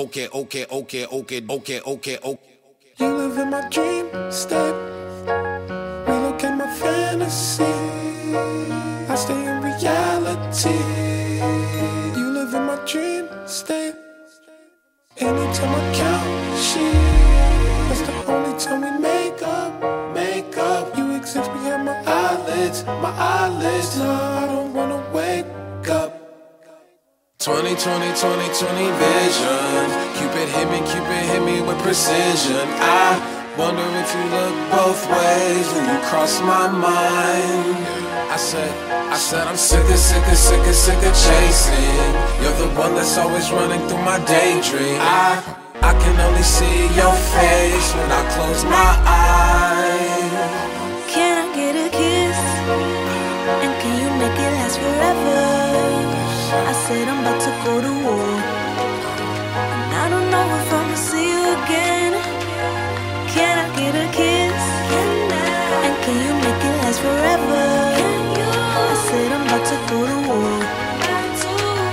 okay, okay, okay, okay, okay, okay, okay. You live in my dream state. We look at my fantasy. I stay in reality. You live in my dream state. Anytime I count sheep, that's the only time we make up, make up. You exist behind my eyelids, my eyelids. No, I don't wanna up. 20, 20, 20, 20 vision. Cupid hit me, Cupid hit me with precision. I wonder if you look both ways when you cross my mind. I said, I said I'm sick of, sick of, sick of, sick of chasing. You're the one that's always running through my daydream. I, I can only see your face when I close my eyes. I said I'm about to go to war. And I don't know if I'ma see you again. Can I get a kiss? And can you make it last forever? I said I'm about to go to war.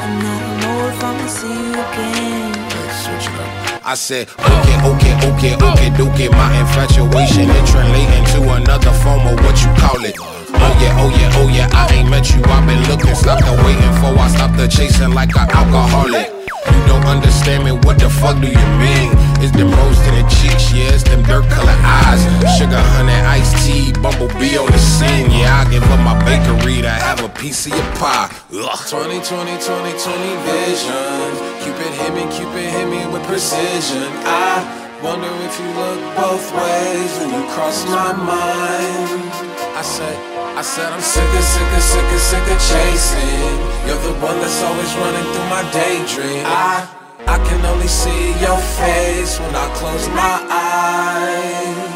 And I don't know if I'ma see you again. Switch it up. I said, okay, okay, okay, okay, okay. My infatuation it translating to another form of what you call it. Oh yeah, oh yeah, oh yeah. I ain't met you. I've been The chasing like an alcoholic. You don't understand me. What the fuck do you mean? It's them rose to the cheeks, yeah. It's them dirt colored eyes. Sugar, honey, iced tea, bumblebee on the scene. Yeah, I give up my bakery to have a piece of your pie. Ugh. 20, 20, 20, 20 vision. Cupid hit me, Cupid hit me with precision. I wonder if you look both ways when you cross my mind. I said, I said I'm sick of, sick of, sick of, sick of chasing. You're the one that's always running through my daydream. I, I can only see your face when I close my eyes.